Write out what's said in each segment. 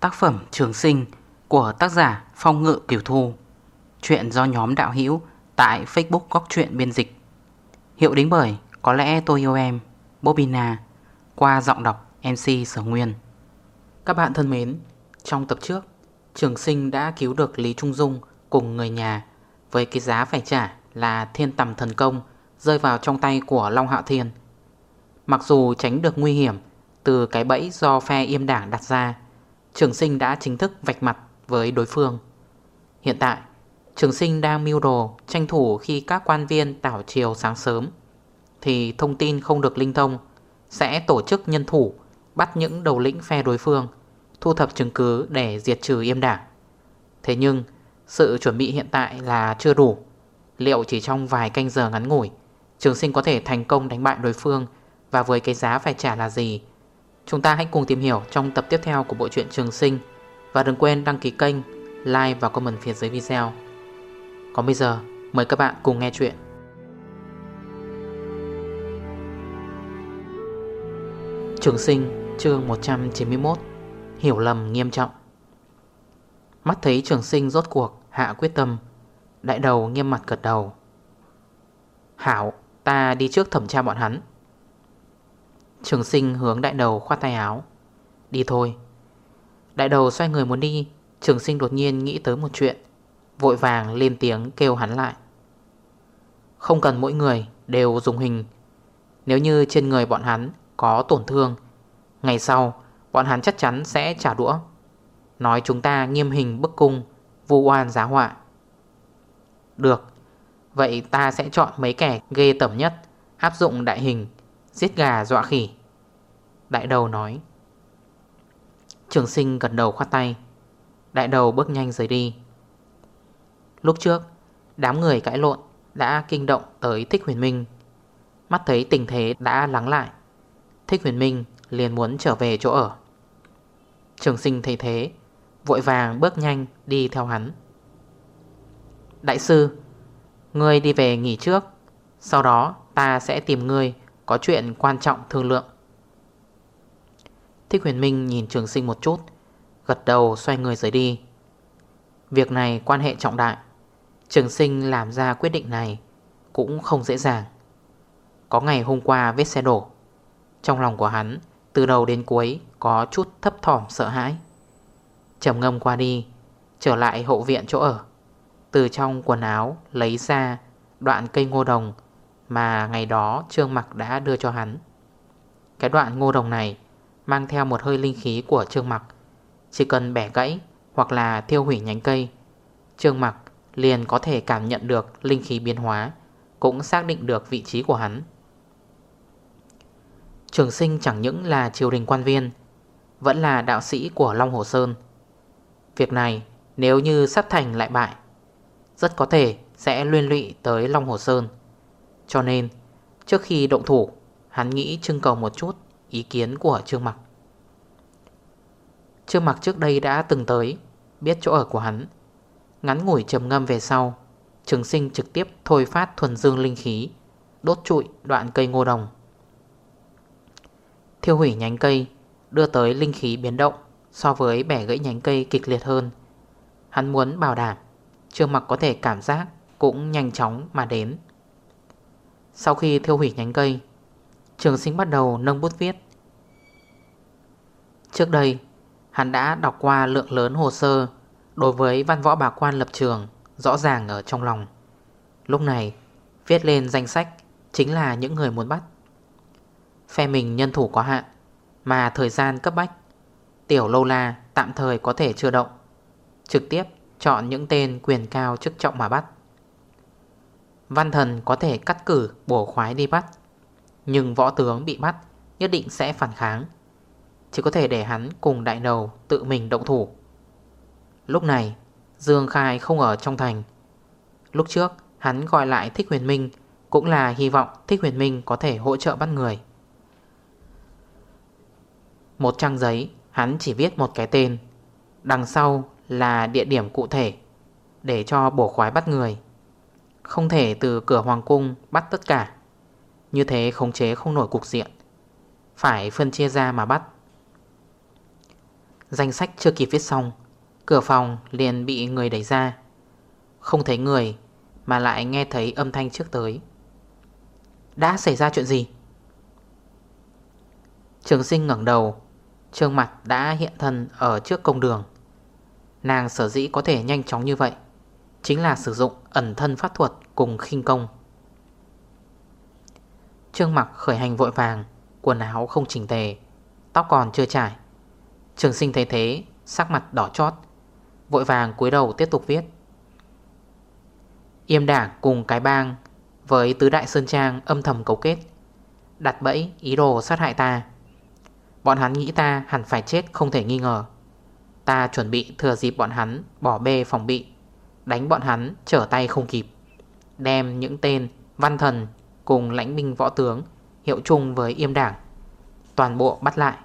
Tác phẩm Trường Sinh của tác giả Phong Ngự Kiều Thu. Chuyện do nhóm đạo hữu tại Facebook Góc Chuyện Biên Dịch. Hiệu đính bởi Có lẽ tôi yêu em Bobina Qua giọng đọc MC Sở Nguyên. Các bạn thân mến, Trong tập trước, Trường Sinh đã cứu được Lý Trung Dung cùng người nhà Với cái giá phải trả là thiên tầm thần công Rơi vào trong tay của Long Hạo Thiên. Mặc dù tránh được nguy hiểm Từ cái bẫy do phe yêm đảng đặt ra Trường sinh đã chính thức vạch mặt với đối phương. Hiện tại, Trường sinh đang mưu đồ tranh thủ khi các quan viên tảo chiều sáng sớm, Thì thông tin không được linh thông, Sẽ tổ chức nhân thủ, Bắt những đầu lĩnh phe đối phương, Thu thập chứng cứ để diệt trừ yêm đảng. Thế nhưng, Sự chuẩn bị hiện tại là chưa đủ. Liệu chỉ trong vài canh giờ ngắn ngủi, Trường sinh có thể thành công đánh bại đối phương Và với cái giá phải trả là gì Chúng ta hãy cùng tìm hiểu trong tập tiếp theo của bộ truyện Trường Sinh. Và đừng quên đăng ký kênh, like và comment phía dưới video. Còn bây giờ, mời các bạn cùng nghe chuyện. Trường Sinh chương 191 Hiểu lầm nghiêm trọng. Mắt thấy trường sinh rốt cuộc hạ quyết tâm Đại đầu nghiêm mặt gật đầu. Hảo Ta đi trước thẩm tra bọn hắn. Trường sinh hướng đại đầu khoát tay áo. Đi thôi. Đại đầu xoay người muốn đi, Trường sinh đột nhiên nghĩ tới một chuyện, Vội vàng lên tiếng kêu hắn lại. Không cần mỗi người đều dùng hình. Nếu như trên người bọn hắn có tổn thương, Ngày sau bọn hắn chắc chắn sẽ trả đũa. Nói chúng ta nghiêm hình bức cung, Vu oan giá họa. Được, Vậy ta sẽ chọn mấy kẻ ghê tẩm nhất, Áp dụng đại hình Giết gà dọa khỉ. Đại đầu nói. Trường sinh gật đầu khoát tay. Đại đầu bước nhanh rời đi. Lúc trước, Đám người cãi lộn Đã kinh động tới Thích Huyền Minh. Mắt thấy tình thế đã lắng lại, Thích Huyền Minh liền muốn trở về chỗ ở. Trường sinh thấy thế, Vội vàng bước nhanh đi theo hắn. Đại sư, Ngươi đi về nghỉ trước, Sau đó ta sẽ tìm ngươi có chuyện quan trọng thương lượng. Thích huyền minh nhìn trường sinh một chút, Gật đầu xoay người rời đi. Việc này quan hệ trọng đại, Trường sinh làm ra quyết định này Cũng không dễ dàng. Có ngày hôm qua vết xe đổ, Trong lòng của hắn Từ đầu đến cuối Có chút thấp thỏm sợ hãi. Trầm ngâm qua đi, Trở lại hậu viện chỗ ở, Từ trong quần áo lấy ra Đoạn cây ngô đồng mà ngày đó Trương Mặc đã đưa cho hắn. Cái đoạn ngô đồng này Mang theo một hơi linh khí của Trương Mặc. Chỉ cần bẻ gãy Hoặc là thiêu hủy nhánh cây, Trương Mặc liền có thể cảm nhận được Linh khí biến hóa, Cũng xác định được vị trí của hắn. Trường sinh chẳng những là triều đình quan viên, Vẫn là đạo sĩ của Long Hồ Sơn. Việc này nếu như sắp thành lại bại, Rất có thể sẽ liên lụy tới Long Hồ Sơn. Cho nên, trước khi động thủ, Hắn nghĩ trưng cầu một chút ý kiến của Trương Mặc. Trương Mặc trước đây đã từng tới, Biết chỗ ở của hắn. Ngắn ngủi trầm ngâm về sau, Trường sinh trực tiếp thôi phát thuần dương linh khí, Đốt trụi đoạn cây ngô đồng. Thiêu hủy nhánh cây, Đưa tới linh khí biến động So với bẻ gãy nhánh cây kịch liệt hơn. Hắn muốn bảo đảm, Trương mặc có thể cảm giác Cũng nhanh chóng mà đến. Sau khi thiêu hủy nhánh cây, Trường sinh bắt đầu nâng bút viết. Trước đây, Hắn đã đọc qua lượng lớn hồ sơ Đối với văn võ bà quan lập trường Rõ ràng ở trong lòng. Lúc này, viết lên danh sách Chính là những người muốn bắt. Phe mình nhân thủ có hạn, Mà thời gian cấp bách, Tiểu lâu la tạm thời có thể chưa động, Trực tiếp chọn những tên quyền cao chức trọng mà bắt. Văn thần có thể cắt cử bổ khoái đi bắt. Nhưng võ tướng bị bắt, Nhất định sẽ phản kháng. Chỉ có thể để hắn cùng đại đầu Tự mình động thủ. Lúc này, Dương Khai không ở trong thành. Lúc trước, hắn gọi lại Thích Huyền Minh, Cũng là hy vọng Thích Huyền Minh Có thể hỗ trợ bắt người. Một trang giấy, Hắn chỉ viết một cái tên. Đằng sau là địa điểm cụ thể, Để cho bổ khoái bắt người. Không thể từ cửa hoàng cung bắt tất cả. Như thế khống chế không nổi cục diện. Phải phân chia ra mà bắt. Danh sách chưa kịp viết xong, Cửa phòng liền bị người đẩy ra. Không thấy người, Mà lại nghe thấy âm thanh trước tới. Đã xảy ra chuyện gì? Trường sinh ngẩn đầu, Trương mặt đã hiện thân ở trước công đường. Nàng sở dĩ có thể nhanh chóng như vậy, Chính là sử dụng ẩn thân pháp thuật cùng khinh công. Trương mặc khởi hành vội vàng, Quần áo không chỉnh tề, Tóc còn chưa trải. Trường sinh thấy thế, Sắc mặt đỏ chót, Vội vàng cúi đầu tiếp tục viết. Yêm đảng cùng cái bang Với tứ đại sơn trang âm thầm cấu kết, Đặt bẫy ý đồ sát hại ta. Bọn hắn nghĩ ta hẳn phải chết không thể nghi ngờ. Ta chuẩn bị thừa dịp bọn hắn bỏ bê phòng bị, Đánh bọn hắn trở tay không kịp. Đem những tên, văn thần cùng lãnh binh võ tướng Hiệu chung với yêm đảng, Toàn bộ bắt lại.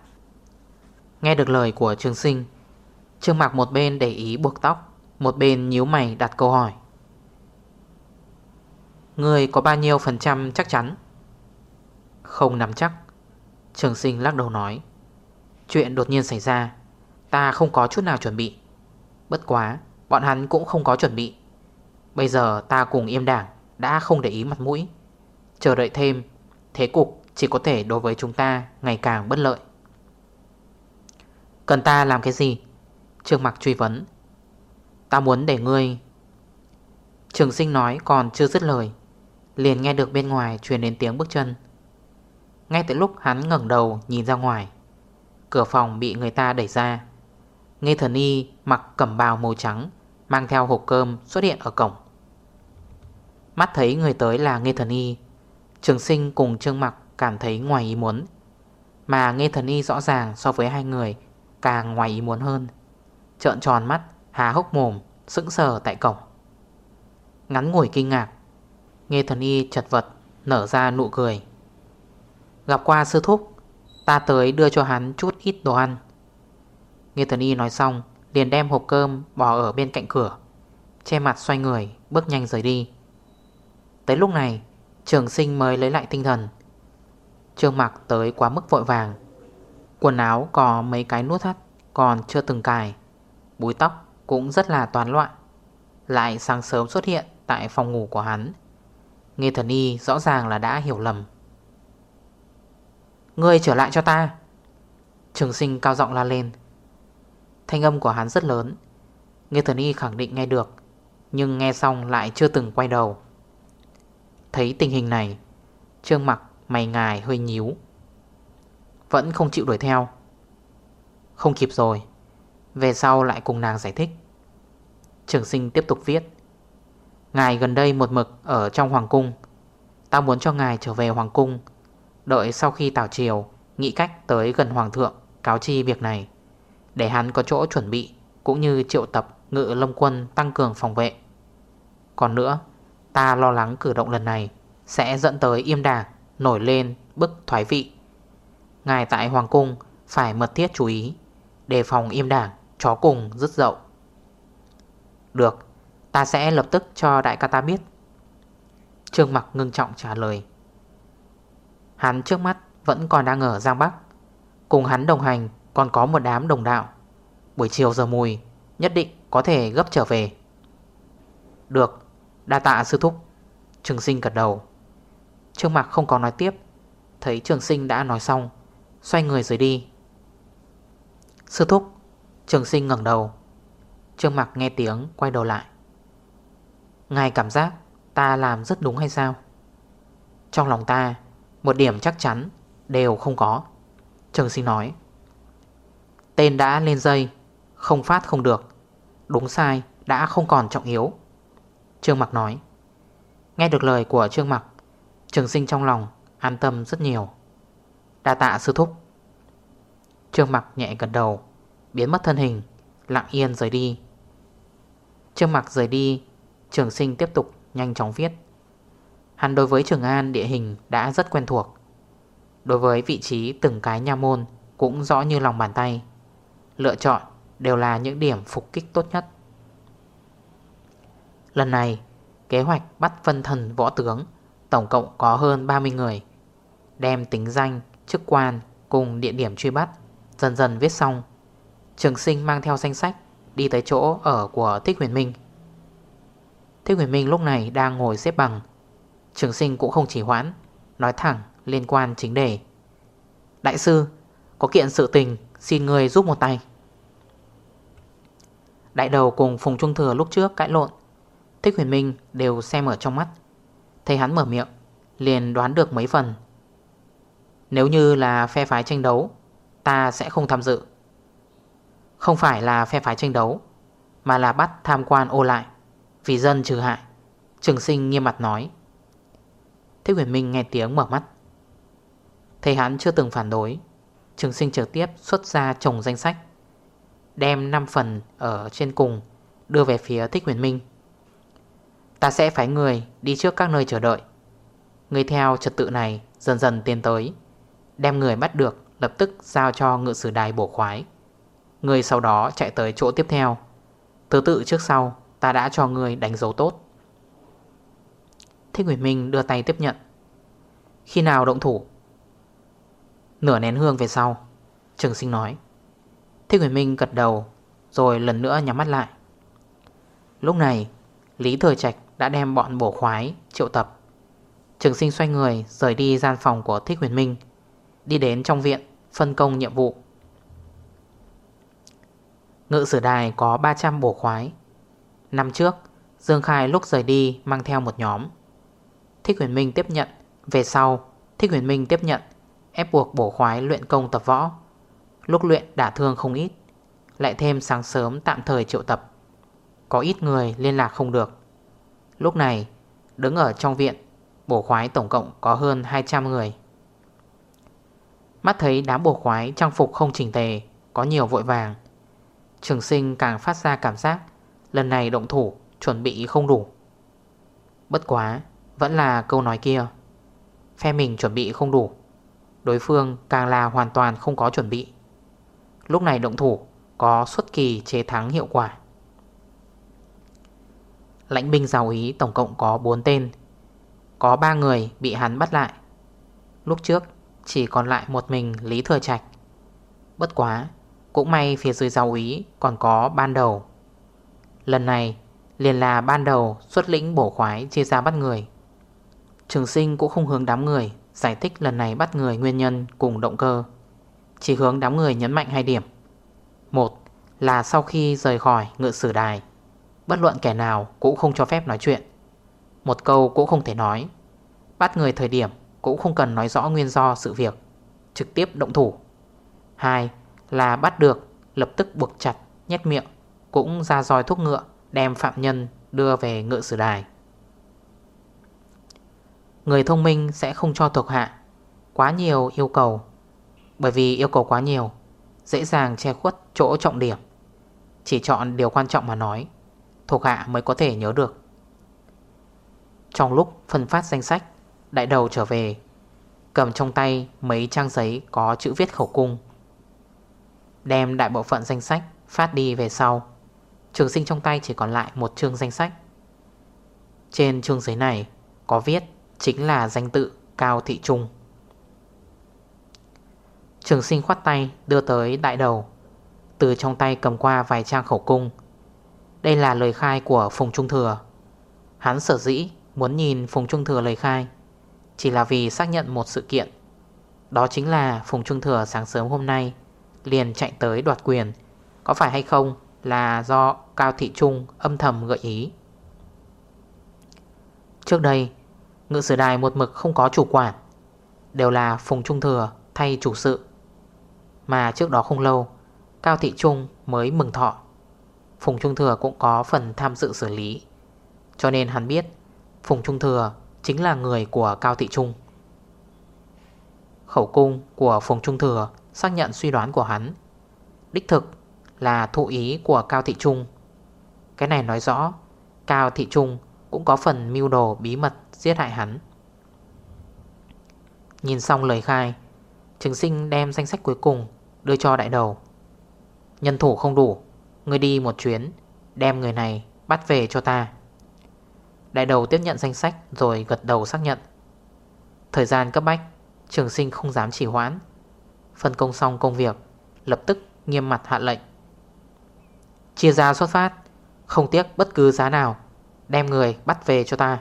Nghe được lời của trường sinh, Trương Mạc một bên để ý buộc tóc, Một bên nhíu mày đặt câu hỏi. Người có bao nhiêu phần trăm chắc chắn? Không nắm chắc. Trường sinh lắc đầu nói. Chuyện đột nhiên xảy ra, Ta không có chút nào chuẩn bị. Bất quá, Bọn hắn cũng không có chuẩn bị. Bây giờ ta cùng im đảng, Đã không để ý mặt mũi. Chờ đợi thêm, Thế cục chỉ có thể đối với chúng ta Ngày càng bất lợi. Cần ta làm cái gì? Trương Mặc truy vấn. Ta muốn để ngươi. Trường sinh nói còn chưa dứt lời, Liền nghe được bên ngoài truyền đến tiếng bước chân. Ngay từ lúc hắn ngẩn đầu nhìn ra ngoài, Cửa phòng bị người ta đẩy ra. Nghe thần y mặc cẩm bào màu trắng, Mang theo hộp cơm xuất hiện ở cổng. Mắt thấy người tới là Nghe thần y. Trường sinh cùng Trương Mặc cảm thấy ngoài ý muốn. Mà Nghe thần y rõ ràng so với hai người, Càng ngoài ý muốn hơn. Trợn tròn mắt, Há hốc mồm, Sững sờ tại cổng. Ngắn ngủi kinh ngạc, Nghe thần y chật vật, Nở ra nụ cười. Gặp qua sư thúc, Ta tới đưa cho hắn chút ít đồ ăn. Nghe thần y nói xong, Liền đem hộp cơm bỏ ở bên cạnh cửa. Che mặt xoay người, Bước nhanh rời đi. Tới lúc này, Trường sinh mới lấy lại tinh thần. Trương mặc tới quá mức vội vàng. Quần áo có mấy cái nút thắt, Còn chưa từng cài. Búi tóc cũng rất là toán loạn. Lại sáng sớm xuất hiện Tại phòng ngủ của hắn. Nghe thần y rõ ràng là đã hiểu lầm. Ngươi trở lại cho ta. Trường sinh cao giọng la lên. Thanh âm của hắn rất lớn. Nghe thần y khẳng định nghe được, Nhưng nghe xong lại chưa từng quay đầu. Thấy tình hình này. Trương mặc, mày ngài hơi nhíu. Vẫn không chịu đuổi theo. Không kịp rồi, Về sau lại cùng nàng giải thích. Trường sinh tiếp tục viết. Ngài gần đây một mực ở trong hoàng cung. Ta muốn cho ngài trở về hoàng cung. Đợi sau khi tảo triều, Nghĩ cách tới gần hoàng thượng, Cáo chi việc này. Để hắn có chỗ chuẩn bị, Cũng như triệu tập ngự lâm quân tăng cường phòng vệ. Còn nữa Ta lo lắng cử động lần này Sẽ dẫn tới im đà, Nổi lên bức thoái vị. Ngài tại Hoàng Cung Phải mật thiết chú ý, Đề phòng im đảng Chó cùng rứt dậu. Được, Ta sẽ lập tức cho đại ca ta biết. Trương mặc ngưng trọng trả lời. Hắn trước mắt vẫn còn đang ở Giang Bắc. Cùng hắn đồng hành còn có một đám đồng đạo. Buổi chiều giờ mùi, Nhất định có thể gấp trở về. Được Đa tạ sư thúc. Trường sinh gật đầu. Trương Mạc không có nói tiếp. Thấy trường sinh đã nói xong, Xoay người rời đi. Sư thúc, Trường sinh ngẩn đầu. Trương Mạc nghe tiếng, quay đầu lại. Ngài cảm giác ta làm rất đúng hay sao? Trong lòng ta, Một điểm chắc chắn Đều không có. Trường sinh nói. Tên đã lên dây, Không phát không được. Đúng sai, đã không còn trọng yếu. Trương Mặc nói. Nghe được lời của Trương Mặc, Trường sinh trong lòng an tâm rất nhiều. Đa tạ sư thúc. Trương Mặc nhẹ gần đầu, Biến mất thân hình, Lặng yên rời đi. Trương Mặc rời đi, Trường sinh tiếp tục nhanh chóng viết. Hắn đối với Trường An địa hình đã rất quen thuộc. Đối với vị trí từng cái nha môn Cũng rõ như lòng bàn tay. Lựa chọn đều là những điểm phục kích tốt nhất. Lần này Kế hoạch bắt phân thần võ tướng Tổng cộng có hơn 30 người Đem tính danh, chức quan Cùng địa điểm truy bắt Dần dần viết xong. Trường sinh mang theo danh sách Đi tới chỗ ở của Thích Huyền Minh. Thích Huyền Minh lúc này đang ngồi xếp bằng. Trường sinh cũng không chỉ hoãn Nói thẳng liên quan chính đề. Đại sư Có kiện sự tình Xin người giúp một tay. Đại đầu cùng Phùng Trung Thừa lúc trước cãi lộn. Thích huyền minh đều xem ở trong mắt. Thấy hắn mở miệng, Liền đoán được mấy phần. Nếu như là phe phái tranh đấu, Ta sẽ không tham dự. Không phải là phe phái tranh đấu, Mà là bắt tham quan ô lại, Vì dân trừ hại, Trường sinh nghiêm mặt nói. Thích huyền minh nghe tiếng mở mắt. Thấy hắn chưa từng phản đối, Trường sinh trực tiếp xuất ra chồng danh sách, Đem 5 phần ở trên cùng Đưa về phía Thích Huyền Minh. Ta sẽ phái người đi trước các nơi chờ đợi. Người theo trật tự này Dần dần tiến tới, Đem người bắt được, lập tức giao cho ngự sử đài bổ khoái. Người sau đó chạy tới chỗ tiếp theo. Thứ tự trước sau, Ta đã cho người đánh dấu tốt. Thích nguyễn Minh đưa tay tiếp nhận. Khi nào động thủ? Nửa nén hương về sau, Trường sinh nói. Thích nguyễn Minh gật đầu, Rồi lần nữa nhắm mắt lại. Lúc này, Lý Thời Trạch đã đem bọn bổ khoái, triệu tập. Trường sinh xoay người, Rời đi gian phòng của Thích Huyền Minh. Đi đến trong viện, Phân công nhiệm vụ. Ngự sử đài có 300 bổ khoái. Năm trước, Dương Khai lúc rời đi mang theo một nhóm. Thích Huyền Minh tiếp nhận. Về sau, Thích Huyền Minh tiếp nhận, Ép buộc bổ khoái luyện công tập võ. Lúc luyện đả thương không ít, Lại thêm sáng sớm tạm thời triệu tập. Có ít người liên lạc không được. Lúc này, Đứng ở trong viện, Bổ khoái tổng cộng có hơn 200 người. Mắt thấy đám bổ khoái trang phục không chỉnh tề, Có nhiều vội vàng. Trường sinh càng phát ra cảm giác, Lần này động thủ, chuẩn bị không đủ. Bất quá, Vẫn là câu nói kia. Phe mình chuẩn bị không đủ, Đối phương càng là hoàn toàn không có chuẩn bị. Lúc này động thủ, Có xuất kỳ chế thắng hiệu quả. Lãnh binh giàu ý tổng cộng có 4 tên. Có 3 người bị hắn bắt lại. Lúc trước, chỉ còn lại một mình Lý Thừa Trạch. Bất quá, Cũng may phía dưới giàu ý còn có ban đầu. Lần này, liền là ban đầu xuất lĩnh bổ khoái chia ra bắt người. Trường sinh cũng không hướng đám người Giải thích lần này bắt người nguyên nhân cùng động cơ. Chỉ hướng đám người nhấn mạnh hai điểm. Một là sau khi rời khỏi ngự sử đài Bất luận kẻ nào cũng không cho phép nói chuyện. Một câu cũng không thể nói. Bắt người thời điểm cũng không cần nói rõ nguyên do sự việc, Trực tiếp động thủ. Hai là bắt được, Lập tức buộc chặt, nhét miệng, Cũng ra roi thuốc ngựa, Đem phạm nhân đưa về ngựa sử đài. Người thông minh sẽ không cho thuộc hạ Quá nhiều yêu cầu, Bởi vì yêu cầu quá nhiều, Dễ dàng che khuất chỗ trọng điểm. Chỉ chọn điều quan trọng mà nói. Thuộc hạ mới có thể nhớ được. Trong lúc phân phát danh sách, Đại đầu trở về, Cầm trong tay mấy trang giấy Có chữ viết khẩu cung, Đem đại bộ phận danh sách Phát đi về sau. Trường sinh trong tay chỉ còn lại một chương danh sách. Trên chương giấy này Có viết Chính là danh tự Cao Thị Trung. Trường sinh khoát tay đưa tới đại đầu, Từ trong tay cầm qua vài trang khẩu cung đây là lời khai của Phùng Trung Thừa. Hắn sở dĩ muốn nhìn Phùng Trung Thừa lời khai, Chỉ là vì xác nhận một sự kiện. Đó chính là Phùng Trung Thừa sáng sớm hôm nay Liền chạy tới đoạt quyền. Có phải hay không là do Cao Thị Trung âm thầm gợi ý? Trước đây, Ngự sử đài một mực không có chủ quản, Đều là Phùng Trung Thừa thay chủ sự. Mà trước đó không lâu, Cao Thị Trung mới mừng thọ. Phùng Trung Thừa cũng có phần tham dự xử lý. Cho nên hắn biết, Phùng Trung Thừa chính là người của Cao Thị Trung. Khẩu cung của Phùng Trung Thừa xác nhận suy đoán của hắn. Đích thực là thụ ý của Cao Thị Trung. Cái này nói rõ, Cao Thị Trung cũng có phần mưu đồ bí mật giết hại hắn. Nhìn xong lời khai Trứng sinh đem danh sách cuối cùng Đưa cho đại đầu. Nhân thủ không đủ Ngươi đi một chuyến, Đem người này bắt về cho ta. Đại đầu tiếp nhận danh sách Rồi gật đầu xác nhận. Thời gian cấp bách, Trường sinh không dám chỉ hoãn. Phân công xong công việc, Lập tức nghiêm mặt hạ lệnh. Chia ra xuất phát, Không tiếc bất cứ giá nào, Đem người bắt về cho ta.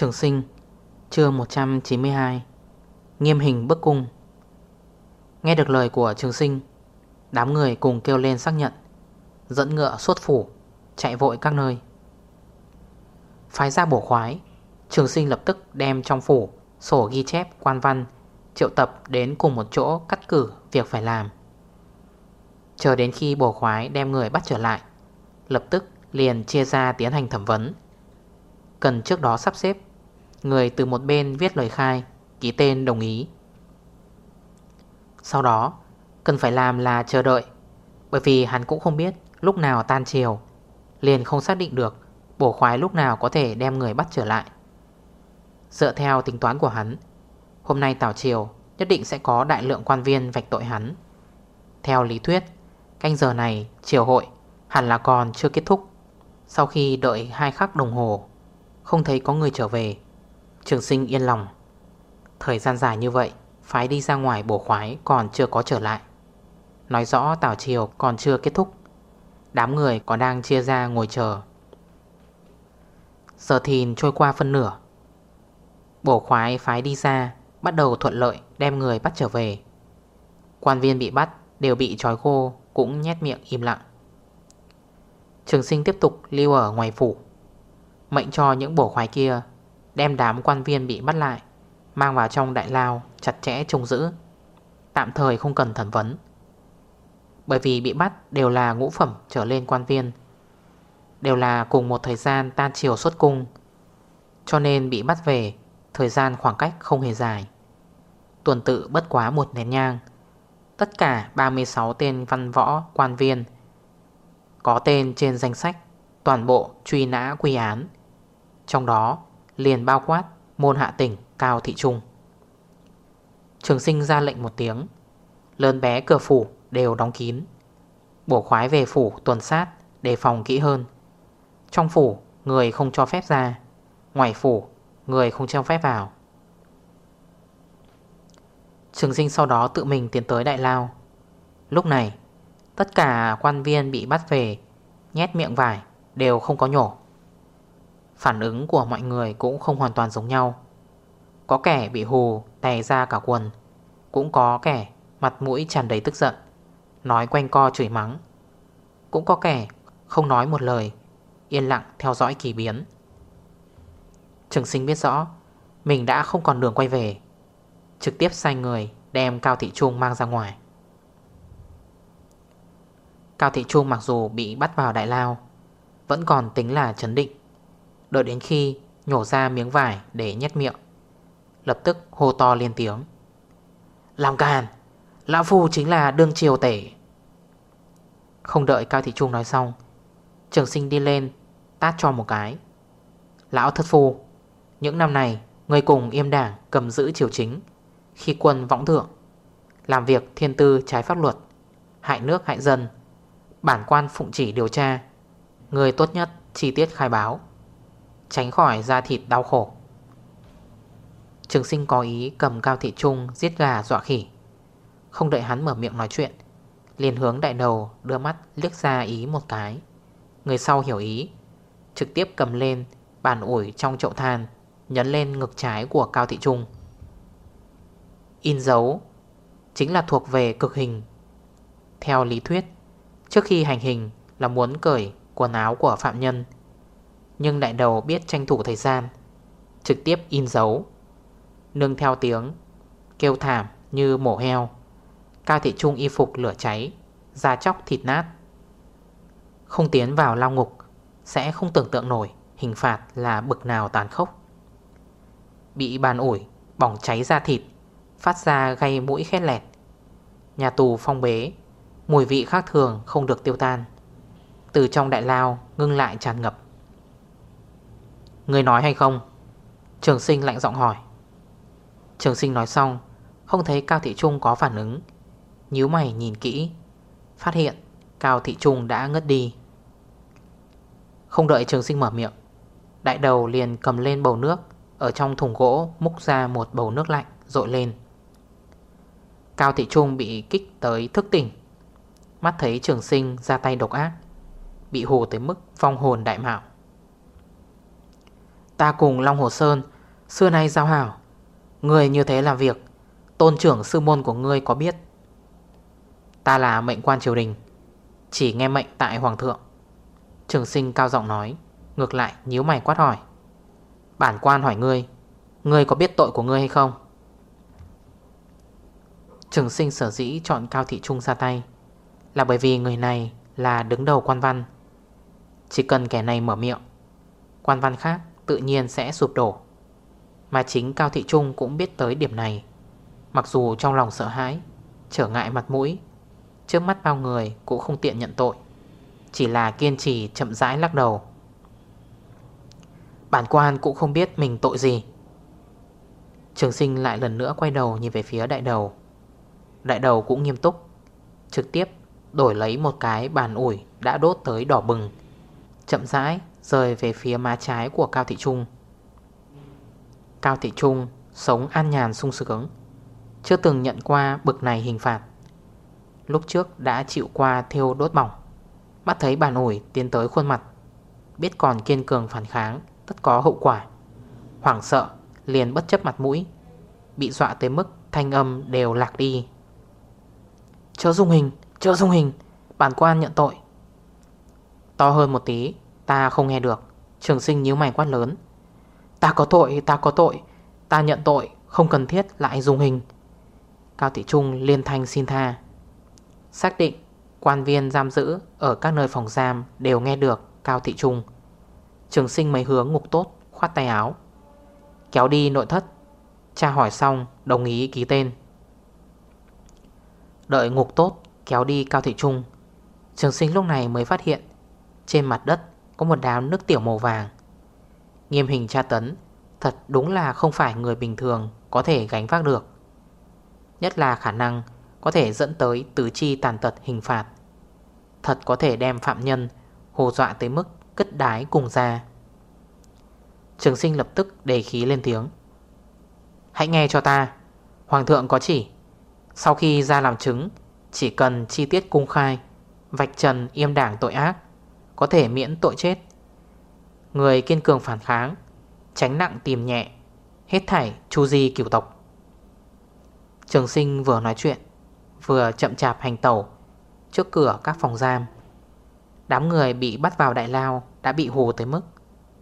Trường sinh chương 192 Nghiêm hình bức cung. Nghe được lời của trường sinh, Đám người cùng kêu lên xác nhận, Dẫn ngựa xuất phủ, Chạy vội các nơi. Phái ra bổ khoái, Trường sinh lập tức đem trong phủ Sổ ghi chép quan văn, Triệu tập đến cùng một chỗ cắt cử Việc phải làm. Chờ đến khi bổ khoái đem người bắt trở lại, Lập tức liền chia ra tiến hành thẩm vấn. Cần trước đó sắp xếp Người từ một bên viết lời khai, Ký tên đồng ý. Sau đó, Cần phải làm là chờ đợi, Bởi vì hắn cũng không biết lúc nào tan chiều, Liền không xác định được Bổ khoái lúc nào có thể đem người bắt trở lại. Dựa theo tính toán của hắn, Hôm nay tảo chiều Nhất định sẽ có đại lượng quan viên vạch tội hắn. Theo lý thuyết, Canh giờ này chiều hội Hẳn là còn chưa kết thúc. Sau khi đợi hai khắc đồng hồ, Không thấy có người trở về. Trường sinh yên lòng. Thời gian dài như vậy, Phái đi ra ngoài bổ khoái còn chưa có trở lại. Nói rõ tảo chiều còn chưa kết thúc. Đám người còn đang chia ra ngồi chờ. Giờ thìn trôi qua phân nửa. Bổ khoái phái đi ra, Bắt đầu thuận lợi đem người bắt trở về. Quan viên bị bắt Đều bị trói khô, Cũng nhét miệng im lặng. Trường sinh tiếp tục lưu ở ngoài phủ. Mệnh cho những bổ khoái kia Đem đám quan viên bị bắt lại, Mang vào trong đại lao Chặt chẽ trông giữ, Tạm thời không cần thẩm vấn. Bởi vì bị bắt đều là ngũ phẩm trở lên quan viên, Đều là cùng một thời gian tan chiều xuất cung, Cho nên bị bắt về Thời gian khoảng cách không hề dài. Tuần tự bất quá một nén nhang, Tất cả 36 tên văn võ quan viên, Có tên trên danh sách Toàn bộ truy nã quy án. Trong đó liền bao quát môn hạ tỉnh Cao Thị Trung. Trường sinh ra lệnh một tiếng, lớn bé cửa phủ đều đóng kín. Bổ khoái về phủ tuần sát đề phòng kỹ hơn. Trong phủ người không cho phép ra, ngoài phủ người không cho phép vào. Trường sinh sau đó tự mình tiến tới đại lao. Lúc này, tất cả quan viên bị bắt về, nhét miệng vải đều không có nhổ. Phản ứng của mọi người cũng không hoàn toàn giống nhau. Có kẻ bị hù tè ra cả quần. Cũng có kẻ mặt mũi tràn đầy tức giận, Nói quanh co chửi mắng. Cũng có kẻ không nói một lời, Yên lặng theo dõi kỳ biến. Trường sinh biết rõ, Mình đã không còn đường quay về. Trực tiếp sai người đem Cao Thị Trung mang ra ngoài. Cao Thị Trung mặc dù bị bắt vào đại lao, Vẫn còn tính là chấn định. Đợi đến khi nhổ ra miếng vải để nhét miệng, Lập tức hô to lên tiếng. Làm càn, Lão Phu chính là đương triều tể. Không đợi Cao Thị Trung nói xong, Trường sinh đi lên Tát cho một cái. Lão thất phu, Những năm này Người cùng im đảng cầm giữ triều chính, Khi quân võng thượng, Làm việc thiên tư trái pháp luật, Hại nước hại dân, Bản quan phụng chỉ điều tra, Người tốt nhất chi tiết khai báo. Tránh khỏi da thịt đau khổ. Trường sinh có ý cầm Cao Thị Trung giết gà dọa khỉ. Không đợi hắn mở miệng nói chuyện, liền hướng đại đầu đưa mắt liếc ra ý một cái. Người sau hiểu ý, Trực tiếp cầm lên bàn ủi trong chậu than, Nhấn lên ngực trái của Cao Thị Trung. In dấu, Chính là thuộc về cực hình. Theo lý thuyết, Trước khi hành hình là muốn cởi quần áo của phạm nhân nhưng đại đầu biết tranh thủ thời gian, Trực tiếp in dấu, Nương theo tiếng, Kêu thảm như mổ heo. Cao thị trung y phục lửa cháy, Da chóc thịt nát. Không tiến vào lao ngục, Sẽ không tưởng tượng nổi Hình phạt là bực nào tàn khốc. Bị bàn ủi, Bỏng cháy da thịt, Phát ra gây mũi khét lẹt. Nhà tù phong bế, Mùi vị khác thường không được tiêu tan. Từ trong đại lao ngưng lại tràn ngập. Người nói hay không? Trường sinh lạnh giọng hỏi. Trường sinh nói xong, Không thấy Cao Thị Trung có phản ứng. Nhíu mày nhìn kỹ, Phát hiện Cao Thị Trung đã ngất đi. Không đợi trường sinh mở miệng, Đại đầu liền cầm lên bầu nước, Ở trong thùng gỗ múc ra một bầu nước lạnh, Rội lên. Cao Thị Trung bị kích tới thức tỉnh. Mắt thấy trường sinh ra tay độc ác, Bị hù tới mức phong hồn đại mạo. Ta cùng Long Hồ Sơn. Xưa nay giao hảo. Người như thế làm việc, Tôn trưởng sư môn của ngươi có biết? Ta là mệnh quan triều đình, Chỉ nghe mệnh tại hoàng thượng. Trường sinh cao giọng nói, Ngược lại nhíu mày quát hỏi. Bản quan hỏi ngươi Ngươi có biết tội của ngươi hay không? Trường sinh sở dĩ chọn Cao Thị Trung ra tay Là bởi vì người này là đứng đầu quan văn. Chỉ cần kẻ này mở miệng, Quan văn khác tự nhiên sẽ sụp đổ. Mà chính Cao Thị Trung cũng biết tới điểm này. Mặc dù trong lòng sợ hãi, Trở ngại mặt mũi, Trước mắt bao người cũng không tiện nhận tội. Chỉ là kiên trì chậm rãi lắc đầu. Bản quan cũng không biết mình tội gì. Trường sinh lại lần nữa quay đầu nhìn về phía đại đầu. Đại đầu cũng nghiêm túc, Trực tiếp đổi lấy một cái bàn ủi đã đốt tới đỏ bừng. Chậm rãi rời về phía má trái của Cao Thị Trung. Cao Thị Trung sống an nhàn sung sướng, Chưa từng nhận qua bực này hình phạt. Lúc trước đã chịu qua thiêu đốt bỏng Mắt thấy bàn ủi tiến tới khuôn mặt, Biết còn kiên cường phản kháng, Tất có hậu quả. Hoảng sợ, liền bất chấp mặt mũi, Bị dọa tới mức thanh âm đều lạc đi. Chớ dung hình, Chớ dung hình, Bản quan nhận tội. To hơn một tí Ta không nghe được. Trường sinh nhíu mày quát lớn. Ta có tội, ta có tội. Ta nhận tội, không cần thiết lại dùng hình. Cao Thị Trung liên thanh xin tha. Xác định, quan viên giam giữ Ở các nơi phòng giam đều nghe được Cao Thị Trung. Trường sinh mấy hướng ngục tốt, khoát tay áo. Kéo đi nội thất. Cha hỏi xong, đồng ý ký tên. Đợi ngục tốt, kéo đi Cao Thị Trung. Trường sinh lúc này mới phát hiện, Trên mặt đất có một đám nước tiểu màu vàng. Nghiêm hình tra tấn, Thật đúng là không phải người bình thường Có thể gánh vác được. Nhất là khả năng Có thể dẫn tới tứ chi tàn tật hình phạt. Thật có thể đem phạm nhân Hồ dọa tới mức cất đái cùng ra. Trường sinh lập tức đề khí lên tiếng. Hãy nghe cho ta, Hoàng thượng có chỉ. Sau khi ra làm chứng, Chỉ cần chi tiết cung khai, Vạch trần yêm đảng tội ác có thể miễn tội chết. Người kiên cường phản kháng, Tránh nặng tìm nhẹ, Hết thảy chu di cửu tộc. Trường sinh vừa nói chuyện, Vừa chậm chạp hành tẩu Trước cửa các phòng giam. Đám người bị bắt vào đại lao Đã bị hù tới mức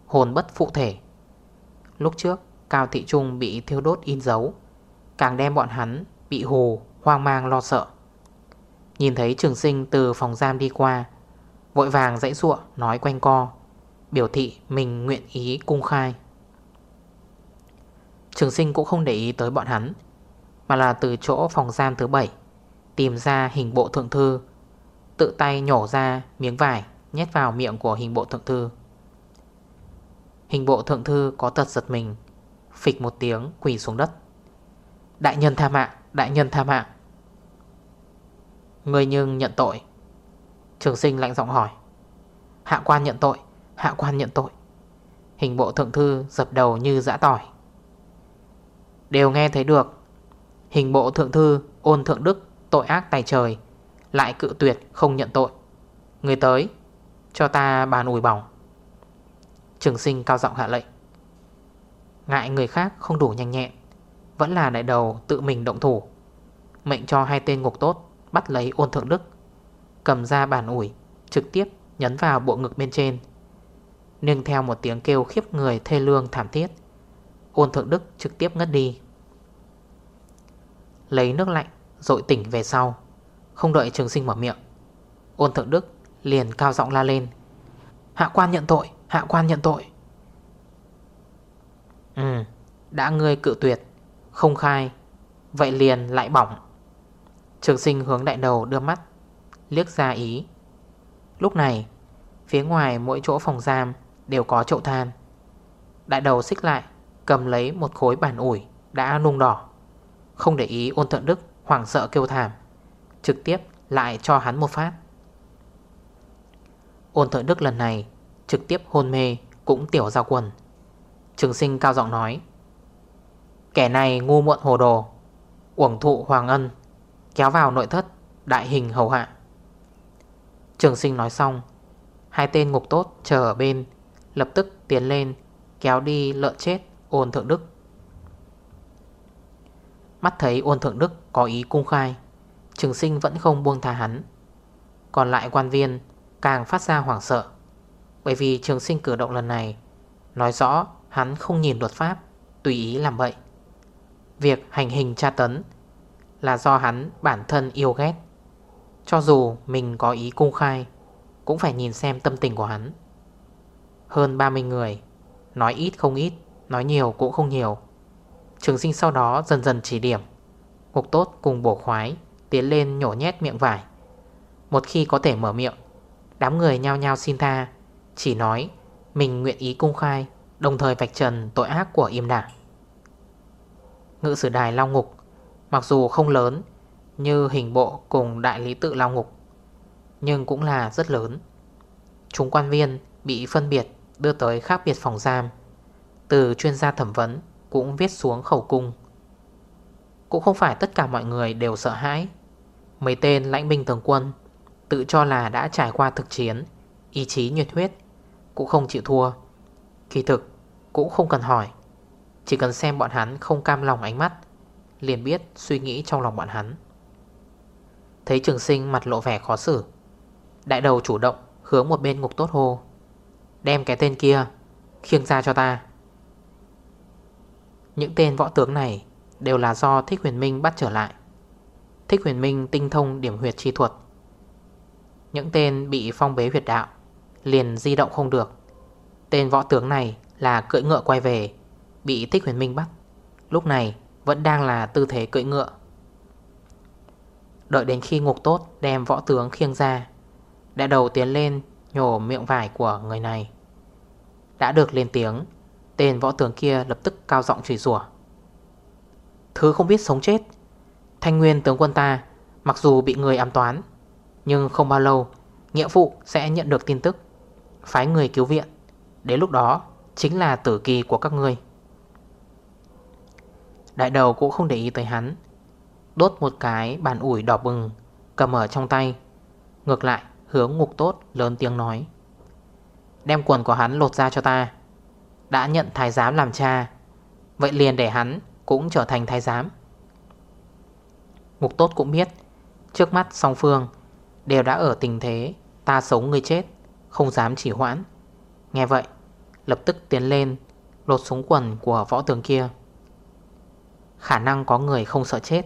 Hồn bất phụ thể. Lúc trước, Cao Thị Trung bị thiêu đốt in dấu, Càng đem bọn hắn bị hù, Hoang mang lo sợ. Nhìn thấy trường sinh từ phòng giam đi qua Vội vàng dãy ruộng nói quanh co, Biểu thị mình nguyện ý cung khai. Trường sinh cũng không để ý tới bọn hắn, Mà là từ chỗ phòng giam thứ 7 Tìm ra hình bộ thượng thư, Tự tay nhổ ra miếng vải, Nhét vào miệng của hình bộ thượng thư. Hình bộ thượng thư có tật giật mình, Phịch một tiếng quỳ xuống đất. Đại nhân tha mạng, Đại nhân tha mạng. Người nhưng nhận tội. Trường sinh lạnh giọng hỏi. Hạ quan nhận tội, Hạ quan nhận tội. Hình bộ thượng thư dập đầu như dã tỏi. Đều nghe thấy được. Hình bộ thượng thư ôn thượng đức, Tội ác tài trời, Lại cự tuyệt không nhận tội. Người tới, Cho ta bàn ủi bỏng Trường sinh cao giọng hạ lệnh. Ngại người khác không đủ nhanh nhẹn, Vẫn là đại đầu tự mình động thủ. Mệnh cho hai tên ngục tốt Bắt lấy ôn thượng đức. Cầm ra bàn ủi, Trực tiếp nhấn vào bộ ngực bên trên. Nương theo một tiếng kêu khiếp người thê lương thảm thiết Ôn thượng đức trực tiếp ngất đi. Lấy nước lạnh Rồi tỉnh về sau, Không đợi trường sinh mở miệng Ôn thượng đức liền cao giọng la lên, Hạ quan nhận tội, Hạ quan nhận tội. Ừ Đã ngươi cự tuyệt, Không khai, Vậy liền lại bỏng. Trường sinh hướng đại đầu đưa mắt Liếc ra ý. Lúc này, Phía ngoài mỗi chỗ phòng giam Đều có chậu than. Đại đầu xích lại, Cầm lấy một khối bản ủi Đã nung đỏ. Không để ý ôn thuận đức Hoảng sợ kêu thảm, Trực tiếp lại cho hắn một phát. Ôn thuận đức lần này Trực tiếp hôn mê cũng tiểu giao quần. Trường sinh cao giọng nói, Kẻ này ngu muộn hồ đồ, Uổng thụ hoàng ân, Kéo vào nội thất Đại hình hầu hạ. Trường sinh nói xong, Hai tên ngục tốt chờ ở bên, Lập tức tiến lên, Kéo đi lợn chết ôn thượng đức. Mắt thấy ôn thượng đức có ý cung khai, Trường sinh vẫn không buông tha hắn. Còn lại quan viên càng phát ra hoảng sợ, Bởi vì trường sinh cử động lần này Nói rõ hắn không nhìn luật pháp, Tùy ý làm vậy. Việc hành hình tra tấn Là do hắn bản thân yêu ghét. Cho dù mình có ý cung khai, Cũng phải nhìn xem tâm tình của hắn. Hơn 30 người, Nói ít không ít, Nói nhiều cũng không nhiều. Trường sinh sau đó dần dần chỉ điểm. Ngục tốt cùng bổ khoái, Tiến lên nhổ nhét miệng vải. Một khi có thể mở miệng, Đám người nhao nhao xin tha, Chỉ nói mình nguyện ý cung khai, Đồng thời vạch trần tội ác của im đảng Ngự sử đài lao Ngục, Mặc dù không lớn như hình bộ cùng đại lý tự lao Ngục, Nhưng cũng là rất lớn. Chúng quan viên bị phân biệt Đưa tới khác biệt phòng giam. Từ chuyên gia thẩm vấn Cũng viết xuống khẩu cung. Cũng không phải tất cả mọi người đều sợ hãi. Mấy tên lãnh binh thường quân Tự cho là đã trải qua thực chiến, Ý chí nhiệt huyết, Cũng không chịu thua. Kỳ thực cũng không cần hỏi, Chỉ cần xem bọn hắn không cam lòng ánh mắt, Liền biết suy nghĩ trong lòng bọn hắn. Thấy trường sinh mặt lộ vẻ khó xử, Đại đầu chủ động hướng một bên ngục tốt hô, Đem cái tên kia, Khiêng ra cho ta. Những tên võ tướng này Đều là do Thích Huyền Minh bắt trở lại. Thích Huyền Minh tinh thông điểm huyệt chi thuật. Những tên bị phong bế huyệt đạo Liền di động không được. Tên võ tướng này là cưỡi ngựa quay về, Bị Thích Huyền Minh bắt. Lúc này vẫn đang là tư thế cưỡi ngựa. Đợi đến khi ngục tốt đem võ tướng khiêng ra Đại đầu tiến lên nhổ miệng vải của người này. Đã được lên tiếng, Tên võ tướng kia lập tức cao giọng chửi rủa. Thứ không biết sống chết, Thanh nguyên tướng quân ta Mặc dù bị người ám toán, Nhưng không bao lâu, Nghĩa phụ sẽ nhận được tin tức, Phái người cứu viện. Đến lúc đó, chính là tử kỳ của các ngươi. Đại đầu cũng không để ý tới hắn Đốt một cái bàn ủi đỏ bừng, Cầm ở trong tay. Ngược lại, hướng ngục tốt lớn tiếng nói. Đem quần của hắn lột ra cho ta. Đã nhận thái giám làm cha, Vậy liền để hắn cũng trở thành thái giám. Ngục tốt cũng biết, Trước mắt song phương Đều đã ở tình thế Ta sống người chết, Không dám chỉ hoãn. Nghe vậy, Lập tức tiến lên, Lột súng quần của võ tướng kia. Khả năng có người không sợ chết.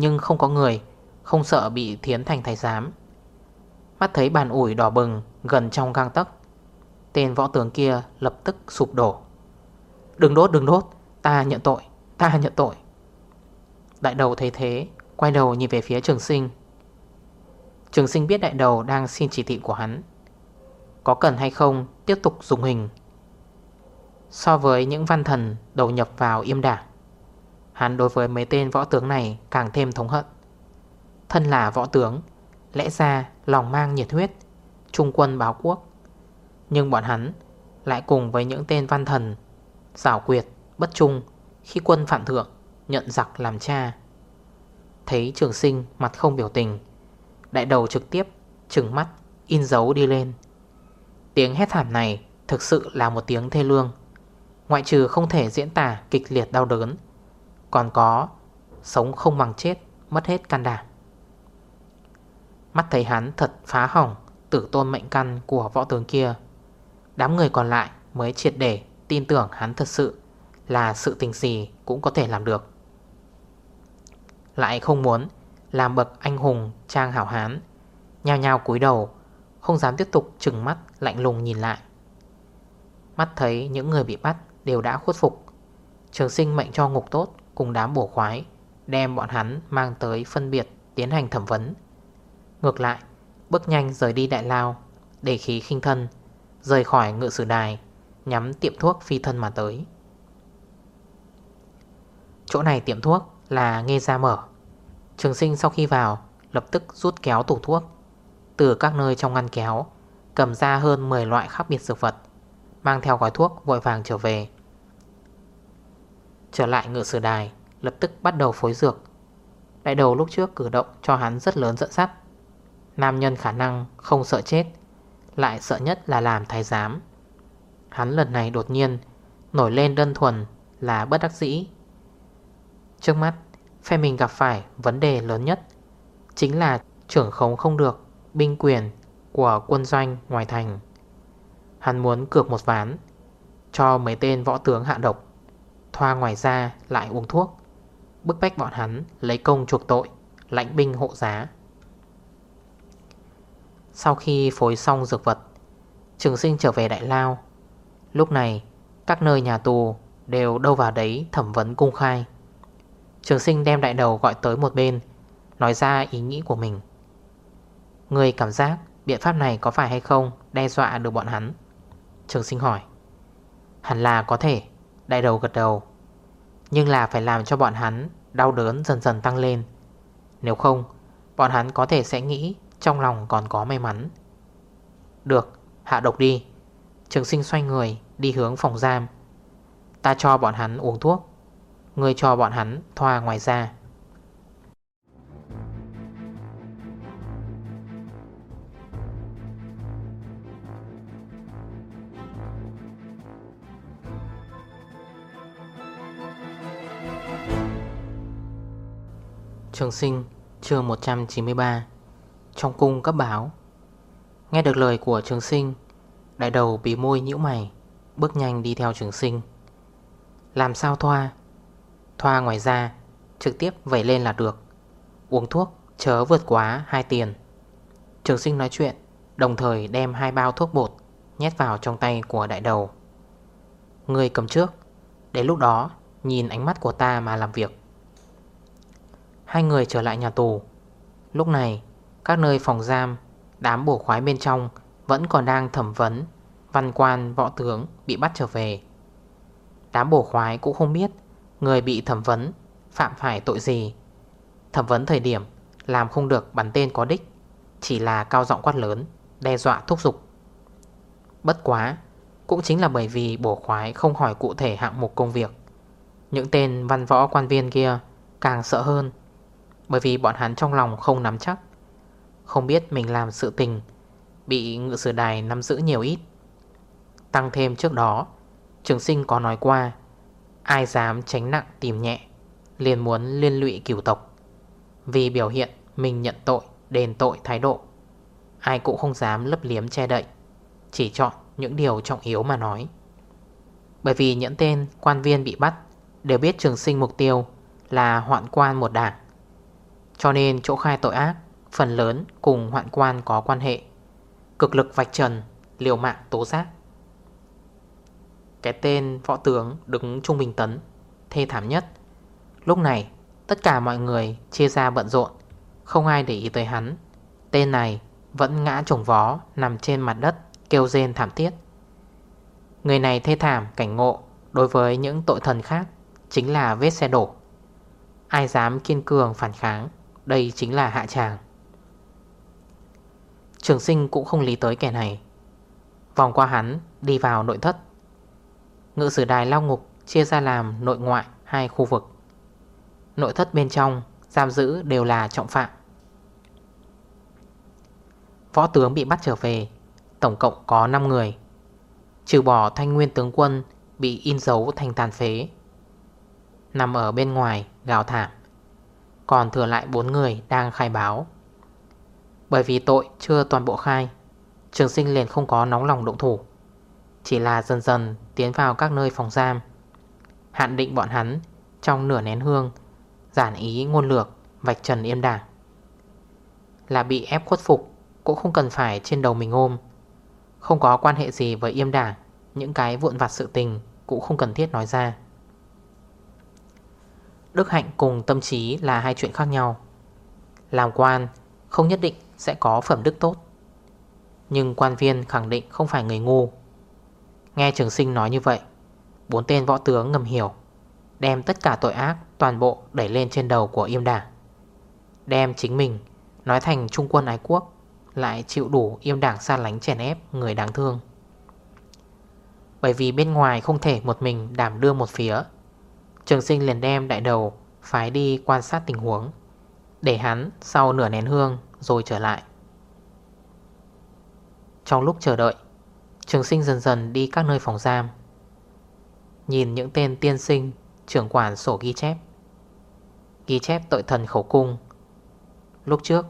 Nhưng không có người, Không sợ bị thiến thành thái giám. Mắt thấy bàn ủi đỏ bừng Gần trong gang tấc, Tên võ tướng kia lập tức sụp đổ. Đừng đốt đừng đốt, Ta nhận tội, Ta nhận tội. Đại đầu thấy thế, Quay đầu nhìn về phía trường sinh. Trường sinh biết đại đầu đang xin chỉ thị của hắn. Có cần hay không, tiếp tục dùng hình. So với những văn thần đầu nhập vào im đảng Hắn đối với mấy tên võ tướng này càng thêm thống hận. Thân là võ tướng Lẽ ra lòng mang nhiệt huyết Trung quân báo quốc. Nhưng bọn hắn lại cùng với những tên văn thần Giảo quyệt, bất trung Khi quân phản thượng Nhận giặc làm cha. Thấy trường sinh mặt không biểu tình Đại đầu trực tiếp Trừng mắt in dấu đi lên. Tiếng hét thảm này Thực sự là một tiếng thê lương Ngoại trừ không thể diễn tả kịch liệt đau đớn. Còn có Sống không bằng chết, Mất hết can đảm. Mắt thấy hắn thật phá hỏng, Tử tôn mệnh căn của võ tướng kia. Đám người còn lại mới triệt để tin tưởng hắn thật sự Là sự tình gì cũng có thể làm được. Lại không muốn Làm bậc anh hùng trang hảo hán, Nhao nhao cúi đầu, Không dám tiếp tục trừng mắt lạnh lùng nhìn lại. Mắt thấy những người bị bắt đều đã khuất phục, Trường sinh mệnh cho ngục tốt cùng đám bổ khoái, Đem bọn hắn mang tới phân biệt tiến hành thẩm vấn. Ngược lại, Bước nhanh rời đi đại lao, Để khí khinh thân, Rời khỏi ngự sử đài, Nhắm tiệm thuốc phi thân mà tới. Chỗ này tiệm thuốc là nghe ra mở. Trường sinh sau khi vào, Lập tức rút kéo tủ thuốc. Từ các nơi trong ngăn kéo, Cầm ra hơn 10 loại khác biệt dược vật, Mang theo gói thuốc vội vàng trở về. Trở lại ngựa sử đài, Lập tức bắt đầu phối dược. Đại đầu lúc trước cử động cho hắn rất lớn dẫn sắt Nam nhân khả năng không sợ chết, Lại sợ nhất là làm thái giám. Hắn lần này đột nhiên Nổi lên đơn thuần là bất đắc dĩ. Trước mắt, Phe mình gặp phải vấn đề lớn nhất Chính là trưởng khống không được Binh quyền của quân doanh ngoài thành. Hắn muốn cược một ván, Cho mấy tên võ tướng hạ độc. Thoa ngoài ra lại uống thuốc. Bức bách bọn hắn lấy công chuộc tội, Lãnh binh hộ giá. Sau khi phối xong dược vật, Trường sinh trở về Đại Lao. Lúc này, Các nơi nhà tù đều đâu vào đấy thẩm vấn cung khai. Trường sinh đem đại đầu gọi tới một bên, Nói ra ý nghĩ của mình. Người cảm giác biện pháp này có phải hay không Đe dọa được bọn hắn? Trường sinh hỏi. Hẳn là có thể, Đại đầu gật đầu. Nhưng là phải làm cho bọn hắn Đau đớn dần dần tăng lên. Nếu không, Bọn hắn có thể sẽ nghĩ Trong lòng còn có may mắn. Được, hạ độc đi. Trường sinh xoay người, đi hướng phòng giam. Ta cho bọn hắn uống thuốc. Người cho bọn hắn thoa ngoài da. Trường sinh, chương 193 Trong cung cấp báo Nghe được lời của trường sinh, Đại đầu bí môi nhũ mày, Bước nhanh đi theo trường sinh. Làm sao thoa? Thoa ngoài ra, Trực tiếp vẩy lên là được. Uống thuốc, chớ vượt quá 2 tiền. Trường sinh nói chuyện, Đồng thời đem hai bao thuốc bột Nhét vào trong tay của đại đầu. Người cầm trước, Đến lúc đó, nhìn ánh mắt của ta mà làm việc. Hai người trở lại nhà tù. Lúc này, Các nơi phòng giam, Đám bổ khoái bên trong Vẫn còn đang thẩm vấn, Văn quan, võ tướng bị bắt trở về. Đám bổ khoái cũng không biết Người bị thẩm vấn Phạm phải tội gì. Thẩm vấn thời điểm Làm không được bắn tên có đích, Chỉ là cao giọng quát lớn, Đe dọa thúc giục. Bất quá, Cũng chính là bởi vì bổ khoái không hỏi cụ thể hạng mục công việc, Những tên văn võ quan viên kia Càng sợ hơn bởi vì bọn hắn trong lòng không nắm chắc. Không biết mình làm sự tình Bị ngự sử đài nắm giữ nhiều ít. Tăng thêm trước đó, Trường sinh có nói qua, Ai dám tránh nặng tìm nhẹ, Liền muốn liên lụy cửu tộc. Vì biểu hiện mình nhận tội, Đền tội thái độ, Ai cũng không dám lấp liếm che đậy, Chỉ chọn những điều trọng yếu mà nói. Bởi vì những tên quan viên bị bắt Đều biết trường sinh mục tiêu Là hoạn quan một đảng cho nên chỗ khai tội ác, Phần lớn cùng hoạn quan có quan hệ. Cực lực vạch trần, Liều mạng tố giác. Cái tên võ tướng đứng trung bình tấn, Thê thảm nhất. Lúc này, tất cả mọi người chia ra bận rộn. Không ai để ý tới hắn. Tên này vẫn ngã trồng vó Nằm trên mặt đất, kêu rên thảm thiết. Người này thê thảm, cảnh ngộ, Đối với những tội thần khác, Chính là vết xe đổ. Ai dám kiên cường phản kháng đây chính là hạ tràng. Trường sinh cũng không lý tới kẻ này. Vòng qua hắn, Đi vào nội thất. Ngự sử đài lao ngục Chia ra làm nội ngoại hai khu vực. Nội thất bên trong, Giam giữ đều là trọng phạm. Võ tướng bị bắt trở về, Tổng cộng có 5 người. Trừ bỏ thanh nguyên tướng quân Bị in dấu thành tàn phế. Nằm ở bên ngoài gào thảm còn thừa lại 4 người đang khai báo. Bởi vì tội chưa toàn bộ khai, Trường sinh liền không có nóng lòng động thủ. Chỉ là dần dần tiến vào các nơi phòng giam, Hạn định bọn hắn Trong nửa nén hương, Giản ý ngôn lược, Vạch trần yên đảng. Là bị ép khuất phục Cũng không cần phải trên đầu mình ôm. Không có quan hệ gì với yêm đảng, Những cái vụn vặt sự tình Cũng không cần thiết nói ra. Đức hạnh cùng tâm trí là hai chuyện khác nhau. Làm quan, không nhất định sẽ có phẩm đức tốt. Nhưng quan viên khẳng định không phải người ngu. Nghe trường sinh nói như vậy, Bốn tên võ tướng ngầm hiểu, Đem tất cả tội ác toàn bộ đẩy lên trên đầu của yêm đảng Đem chính mình, nói thành trung quân ái quốc, Lại chịu đủ im đảng xa lánh chèn ép người đáng thương. Bởi vì bên ngoài không thể một mình đảm đưa một phía Trường sinh liền đem đại đầu Phái đi quan sát tình huống, Để hắn sau nửa nén hương Rồi trở lại. Trong lúc chờ đợi, Trường sinh dần dần đi các nơi phòng giam, Nhìn những tên tiên sinh, Trưởng quản sổ ghi chép. Ghi chép tội thần khẩu cung. Lúc trước,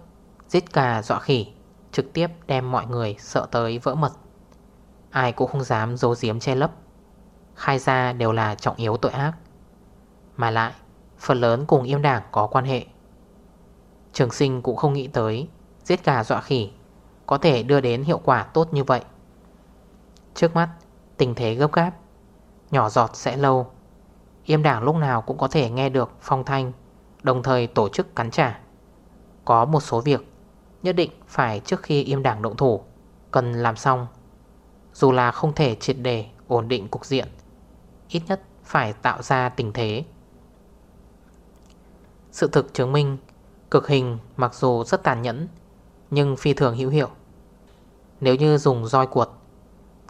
Giết cà dọa khỉ, Trực tiếp đem mọi người sợ tới vỡ mật. Ai cũng không dám giấu giếm che lấp. Khai ra đều là trọng yếu tội ác. Mà lại, Phần lớn cùng im đảng có quan hệ. Trường sinh cũng không nghĩ tới, Giết gà dọa khỉ, Có thể đưa đến hiệu quả tốt như vậy. Trước mắt, Tình thế gấp gáp, Nhỏ giọt sẽ lâu. Yêm đảng lúc nào cũng có thể nghe được phong thanh, Đồng thời tổ chức cắn trả. Có một số việc Nhất định phải trước khi im đảng động thủ, Cần làm xong. Dù là không thể triệt đề ổn định cục diện, Ít nhất phải tạo ra tình thế. Sự thực chứng minh, Cực hình mặc dù rất tàn nhẫn, Nhưng phi thường hữu hiệu. Nếu như dùng roi cuột,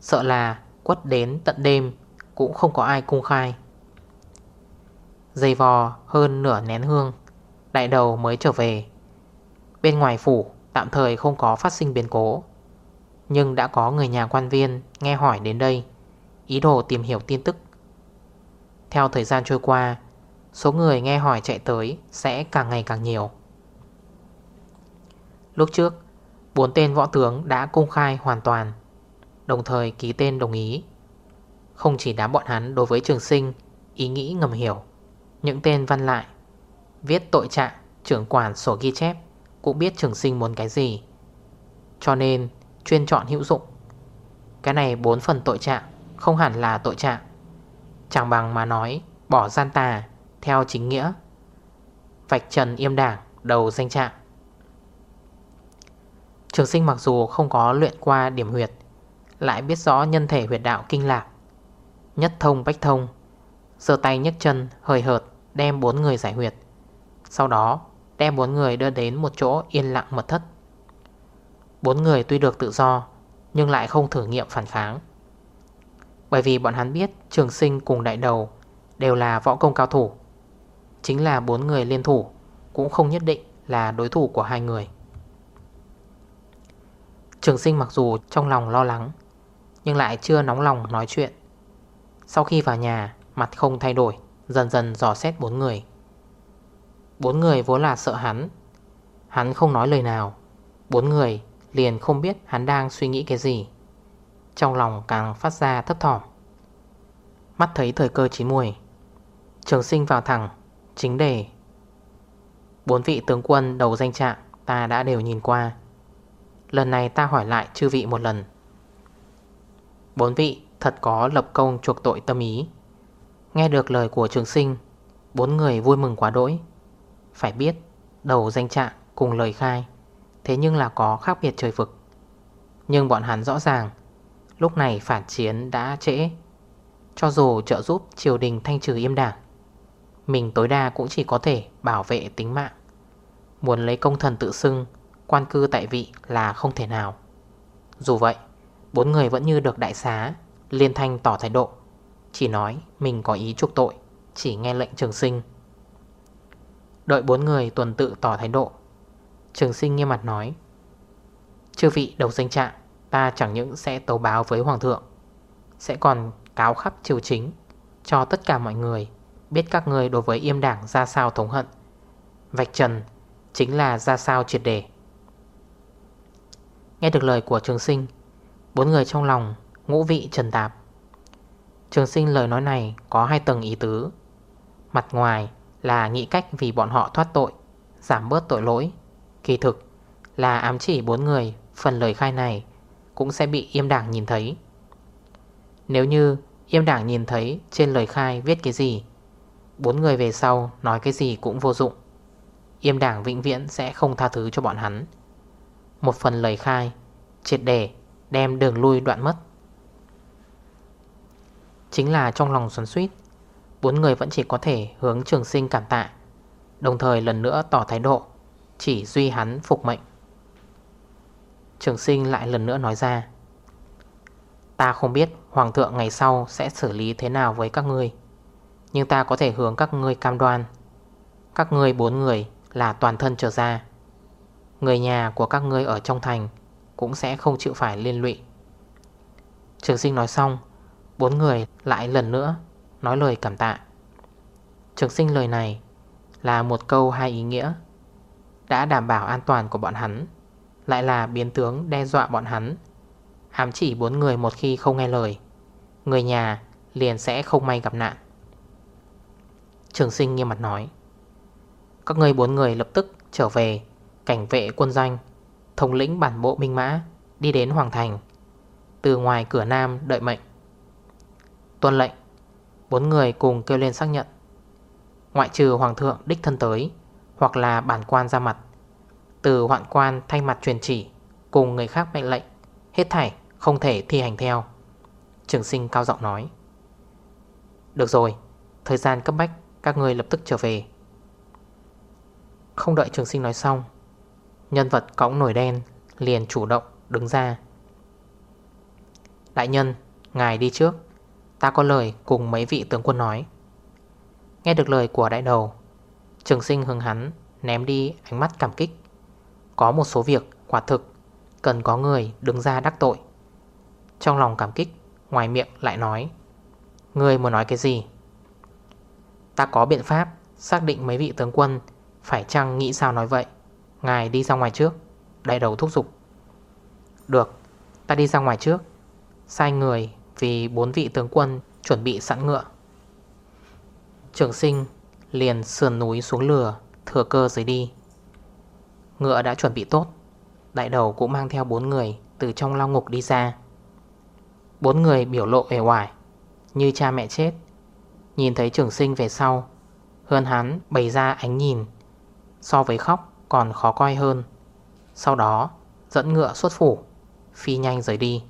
Sợ là quất đến tận đêm Cũng không có ai cung khai. Dây vò hơn nửa nén hương, Đại đầu mới trở về. Bên ngoài phủ tạm thời không có phát sinh biến cố, Nhưng đã có người nhà quan viên nghe hỏi đến đây, Ý đồ tìm hiểu tin tức. Theo thời gian trôi qua Số người nghe hỏi chạy tới sẽ càng ngày càng nhiều. Lúc trước, Bốn tên võ tướng đã công khai hoàn toàn. Đồng thời ký tên đồng ý. Không chỉ đám bọn hắn đối với trường sinh, Ý nghĩ ngầm hiểu, Những tên văn lại, Viết tội trạng, trưởng quản sổ ghi chép, Cũng biết trường sinh muốn cái gì. Cho nên, chuyên chọn hữu dụng. Cái này bốn phần tội trạng Không hẳn là tội trạng. Chẳng bằng mà nói, Bỏ gian tà theo chính nghĩa, Vạch trần yêm đảng, đầu danh trạng. Trường sinh mặc dù không có luyện qua điểm huyệt, Lại biết rõ nhân thể huyệt đạo kinh lạc. Nhất thông bách thông Sơ tay nhấc chân hơi hợt, Đem bốn người giải huyệt. Sau đó, đem bốn người đưa đến một chỗ yên lặng mật thất. Bốn người tuy được tự do, Nhưng lại không thử nghiệm phản kháng. Bởi vì bọn hắn biết Trường sinh cùng đại đầu Đều là võ công cao thủ. Chính là bốn người liên thủ, Cũng không nhất định là đối thủ của hai người. Trường sinh mặc dù trong lòng lo lắng, Nhưng lại chưa nóng lòng nói chuyện. Sau khi vào nhà, Mặt không thay đổi, Dần dần dò xét bốn người. Bốn người vốn là sợ hắn. Hắn không nói lời nào. Bốn người liền không biết hắn đang suy nghĩ cái gì. Trong lòng càng phát ra thấp thỏm. Mắt thấy thời cơ chín mùi Trường sinh vào thẳng Chính đề. Bốn vị tướng quân đầu danh trạng Ta đã đều nhìn qua. Lần này ta hỏi lại chư vị một lần. Bốn vị thật có lập công chuộc tội tâm ý. Nghe được lời của trường sinh, Bốn người vui mừng quá đỗi. Phải biết, Đầu danh trạng cùng lời khai, Thế nhưng là có khác biệt trời vực. Nhưng bọn hắn rõ ràng, Lúc này phản chiến đã trễ. Cho dù trợ giúp triều đình thanh trừ im đảng mình tối đa cũng chỉ có thể bảo vệ tính mạng. Muốn lấy công thần tự xưng, Quan cư tại vị là không thể nào. Dù vậy, Bốn người vẫn như được đại xá, Liên thanh tỏ thái độ. Chỉ nói mình có ý trục tội, Chỉ nghe lệnh trường sinh. Đợi bốn người tuần tự tỏ thái độ. Trường sinh nghiêm mặt nói, Chư vị đầu danh trạng, Ta chẳng những sẽ tấu báo với hoàng thượng, Sẽ còn cáo khắp triều chính, Cho tất cả mọi người Biết các người đối với im đảng ra sao thống hận. Vạch trần Chính là ra sao triệt đề. Nghe được lời của trường sinh, Bốn người trong lòng ngũ vị trần tạp. Trường sinh lời nói này có hai tầng ý tứ. Mặt ngoài là nghĩ cách vì bọn họ thoát tội, Giảm bớt tội lỗi. Kỳ thực là ám chỉ bốn người, Phần lời khai này Cũng sẽ bị im đảng nhìn thấy. Nếu như im đảng nhìn thấy Trên lời khai viết cái gì Bốn người về sau nói cái gì cũng vô dụng. Yêm đảng vĩnh viễn sẽ không tha thứ cho bọn hắn. Một phần lời khai, Triệt đề, đem đường lui đoạn mất. Chính là trong lòng xoắn suýt Bốn người vẫn chỉ có thể hướng trường sinh cảm tạ, Đồng thời lần nữa tỏ thái độ, Chỉ duy hắn phục mệnh. Trường sinh lại lần nữa nói ra, Ta không biết Hoàng thượng ngày sau sẽ xử lý thế nào với các ngươi. Nhưng ta có thể hướng các ngươi cam đoan. Các ngươi bốn người là toàn thân trở ra. Người nhà của các ngươi ở trong thành Cũng sẽ không chịu phải liên lụy. Trường sinh nói xong, Bốn người lại lần nữa Nói lời cảm tạ. Trường sinh lời này Là một câu hai ý nghĩa, Đã đảm bảo an toàn của bọn hắn, Lại là biến tướng đe dọa bọn hắn Hám chỉ bốn người một khi không nghe lời, Người nhà liền sẽ không may gặp nạn. Trường sinh nghiêm mặt nói. Các người bốn người lập tức trở về, Cảnh vệ quân danh Thống lĩnh bản bộ binh mã, Đi đến Hoàng Thành. Từ ngoài cửa Nam đợi mệnh. Tuân lệnh, Bốn người cùng kêu lên xác nhận. Ngoại trừ Hoàng thượng đích thân tới, Hoặc là bản quan ra mặt, Từ hoạn quan thay mặt truyền chỉ Cùng người khác mệnh lệnh, Hết thảy không thể thi hành theo. Trường sinh cao giọng nói. Được rồi, Thời gian cấp bách các người lập tức trở về. Không đợi trường sinh nói xong, Nhân vật cõng nổi đen Liền chủ động đứng ra. Đại nhân, Ngài đi trước. Ta có lời cùng mấy vị tướng quân nói. Nghe được lời của đại đầu, Trường sinh hứng hắn Ném đi ánh mắt cảm kích. Có một số việc quả thực Cần có người đứng ra đắc tội. Trong lòng cảm kích, Ngoài miệng lại nói Người muốn nói cái gì? Ta có biện pháp Xác định mấy vị tướng quân Phải chăng nghĩ sao nói vậy? Ngài đi ra ngoài trước, Đại đầu thúc giục. Được, Ta đi ra ngoài trước, Sai người vì bốn vị tướng quân Chuẩn bị sẵn ngựa. Trường sinh liền sườn núi xuống lửa Thừa cơ rời đi. Ngựa đã chuẩn bị tốt, Đại đầu cũng mang theo bốn người Từ trong lao ngục đi ra. Bốn người biểu lộ vẻ hoài Như cha mẹ chết Nhìn thấy trường sinh về sau, Hơn hắn bày ra ánh nhìn. So với khóc còn khó coi hơn. Sau đó, dẫn ngựa xuất phủ, Phi nhanh rời đi.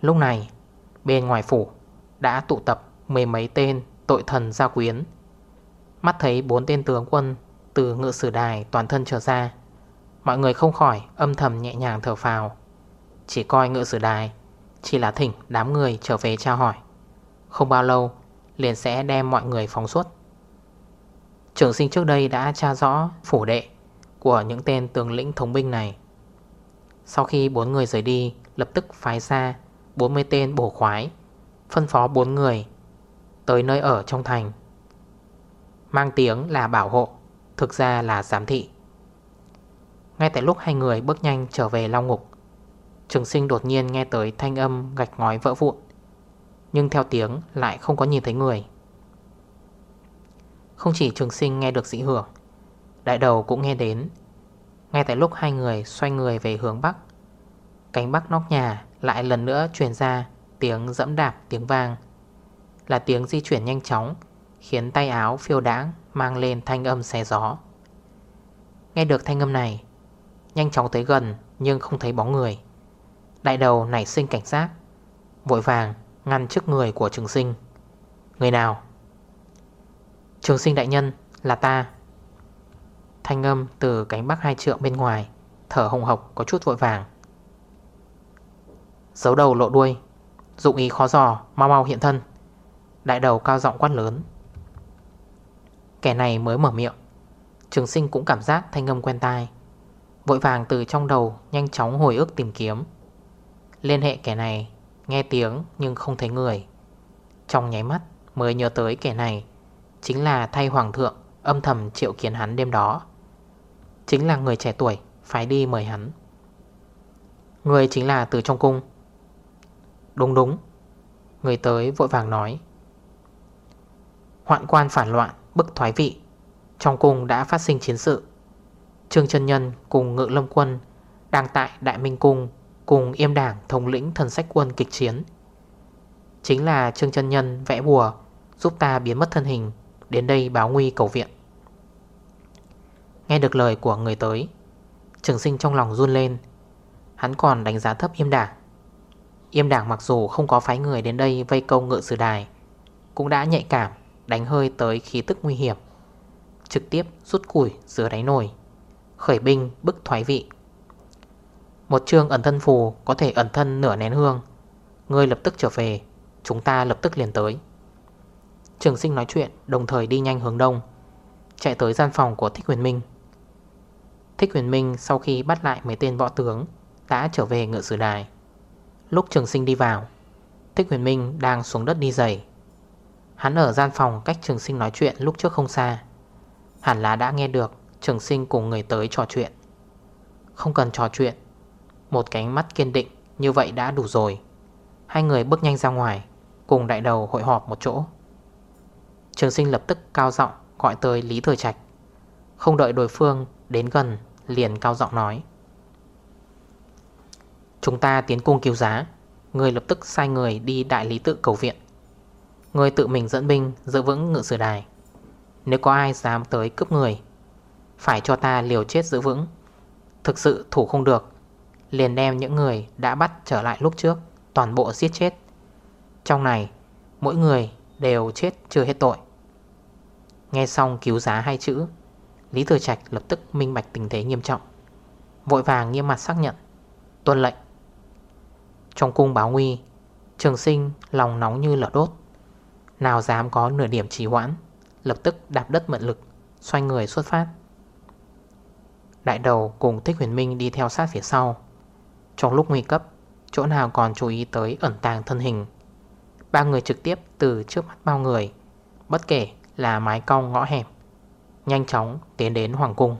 Lúc này, Bên ngoài phủ Đã tụ tập mười mấy tên tội thần gia quyến. Mắt thấy bốn tên tướng quân Từ ngựa sử đài toàn thân trở ra, Mọi người không khỏi âm thầm nhẹ nhàng thở phào. Chỉ coi ngựa sử đài Chỉ là thỉnh đám người trở về trao hỏi. Không bao lâu, Liền sẽ đem mọi người phóng suốt. Trưởng sinh trước đây đã tra rõ phủ đệ Của những tên tướng lĩnh thống binh này. Sau khi bốn người rời đi, Lập tức phái ra 40 tên bổ khoái, Phân phó bốn người Tới nơi ở trong thành. Mang tiếng là bảo hộ, Thực ra là giám thị. Ngay tại lúc hai người bước nhanh trở về Long Ngục, Trường sinh đột nhiên nghe tới thanh âm gạch ngói vỡ vụn. Nhưng theo tiếng lại không có nhìn thấy người. Không chỉ trường sinh nghe được dị hưởng, Đại đầu cũng nghe đến. Ngay tại lúc hai người xoay người về hướng Bắc, Cánh Bắc nóc nhà lại lần nữa truyền ra tiếng dẫm đạp tiếng vang, Là tiếng di chuyển nhanh chóng, Khiến tay áo phiêu đáng mang lên thanh âm xé gió. Nghe được thanh âm này, Nhanh chóng tới gần nhưng không thấy bóng người. Đại đầu nảy sinh cảnh giác, Vội vàng ngăn trước người của trường sinh. Người nào? Trường sinh đại nhân là ta. Thanh âm từ cánh bắc hai trượng bên ngoài, Thở hồng hộc, có chút vội vàng. Giấu đầu lộ đuôi, Dụng ý khó giò Mau mau hiện thân. Đại đầu cao giọng quát lớn. Kẻ này mới mở miệng. Trường sinh cũng cảm giác thanh âm quen tai. Vội vàng từ trong đầu Nhanh chóng hồi ức tìm kiếm. Liên hệ kẻ này Nghe tiếng nhưng không thấy người. Trong nháy mắt, mới nhớ tới kẻ này, Chính là thay hoàng thượng, Âm thầm triệu kiến hắn đêm đó. Chính là người trẻ tuổi Phải đi mời hắn. Người chính là từ trong cung. Đúng đúng. Người tới vội vàng nói. Hoạn quan phản loạn, Bức thoái vị. Trong cung đã phát sinh chiến sự. Trương chân Nhân cùng Ngự Lâm Quân Đang tại Đại Minh Cung Cùng yêm đảng thống lĩnh thần sách quân kịch chiến. Chính là Trương chân Nhân vẽ bùa, Giúp ta biến mất thân hình, Đến đây báo nguy cầu viện. Nghe được lời của người tới, Trường sinh trong lòng run lên. Hắn còn đánh giá thấp yêm đảng. Yêm đảng mặc dù không có phái người đến đây vây công ngự sử đài, Cũng đã nhạy cảm, đánh hơi tới khí tức nguy hiểm. Trực tiếp rút củi giữa đáy nồi, Khởi binh bức thoái vị một chương ẩn thân phù có thể ẩn thân nửa nén hương. Ngươi lập tức trở về, Chúng ta lập tức liền tới. Trường sinh nói chuyện, đồng thời đi nhanh hướng đông, Chạy tới gian phòng của Thích Huyền Minh. Thích Huyền Minh sau khi bắt lại mấy tên võ tướng, Đã trở về ngựa sử đài. Lúc trường sinh đi vào, Thích Huyền Minh đang xuống đất đi giày. Hắn ở gian phòng cách trường sinh nói chuyện lúc trước không xa. Hẳn là đã nghe được trường sinh cùng người tới trò chuyện. Không cần trò chuyện một cánh mắt kiên định, như vậy đã đủ rồi. Hai người bước nhanh ra ngoài, Cùng đại đầu hội họp một chỗ. Trường sinh lập tức cao giọng gọi tới Lý Thời Trạch. Không đợi đối phương đến gần, Liền cao giọng nói. Chúng ta tiến cung cứu giá. Người lập tức sai người đi đại lý tự cầu viện. Người tự mình dẫn binh giữ vững ngự sử đài. Nếu có ai dám tới cướp người, Phải cho ta liều chết giữ vững. Thực sự thủ không được. Liền đem những người đã bắt trở lại lúc trước, Toàn bộ giết chết. Trong này, mỗi người đều chết chưa hết tội. Nghe xong cứu giá hai chữ, Lý Thừa Trạch lập tức minh bạch tình thế nghiêm trọng, Vội vàng nghiêm mặt xác nhận, Tuân lệnh. Trong cung báo nguy, Trường sinh lòng nóng như lửa đốt, Nào dám có nửa điểm trì hoãn, Lập tức đạp đất mận lực, Xoay người xuất phát. Đại đầu cùng Thích Huyền Minh đi theo sát phía sau trong lúc nguy cấp, Chỗ nào còn chú ý tới ẩn tàng thân hình? Ba người trực tiếp từ trước mắt bao người, Bất kể là mái cong, ngõ hẹp, Nhanh chóng tiến đến Hoàng Cung.